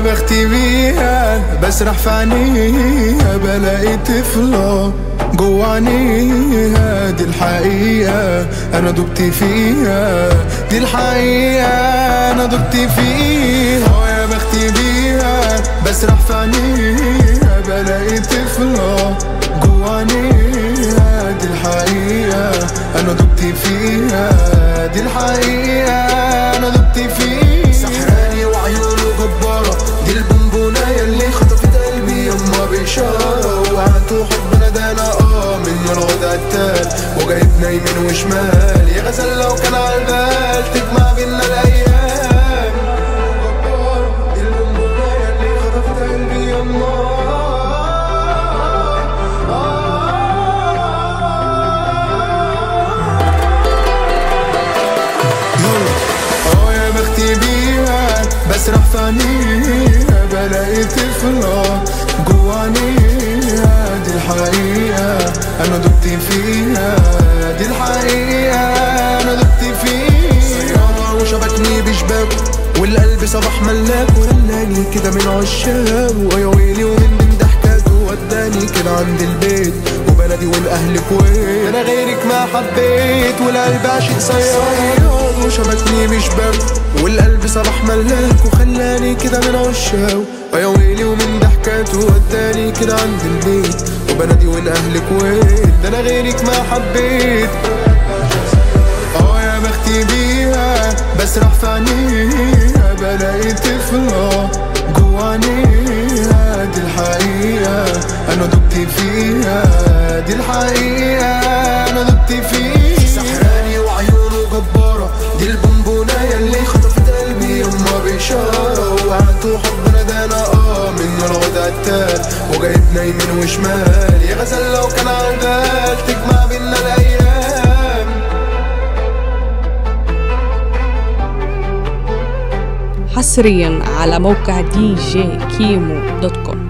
بختي بيها بسرح في عينيها بلاقي طفلة جوا عينيها دي الحقيقة. أنا دبت فيها دي الحقيقة. أنا دبت فيها. يا بختي بيها بسرح في عينيها بلاقي طفلة جوا عينيها دي الحقيقة. أنا دبت فيها دي الحقيقة. أنا دبت فيها. بإشارة وقعدت حبنا ده أنا آه من الغدا التال. وجايبنا يمين وشمال. يا غزل لو كان على البال تجمع بينا دي البونبونة يلي خطفت قلبي بسرح في عينيها بلاقي طفلة أنا دبت فيها دي الحقيقة. أنا دبت فيها. سيارة وشبكني بشباك والقلب صباح ملاك ورناني كده من عشاق ويا ويلي ومن من ضحكاته. وداني كده عند البيت وبلدي والأهل كويت. أنا غيرك ما حبيت والقلب عاشق صياد وشبكني بشباب والقلب صباح ملاك وخلاني كده من عشاق يا ويلي ومن ضحكاته. وداني كده عند البيت وبلدي والأهل كويت. ده أنا غيرك ما حبيت. آه يا بختي بيها بسرح في عينيها بلاقي طفلة جوا دي الحقيقة أنا دبت فيها. دي الحقيقة أنا دبت فيها. التال وجايبنا يمين وشمال. يا غزل لو كان البال تجمع بينا الأيام. حصريا على موقع دي جي كيمو dot com.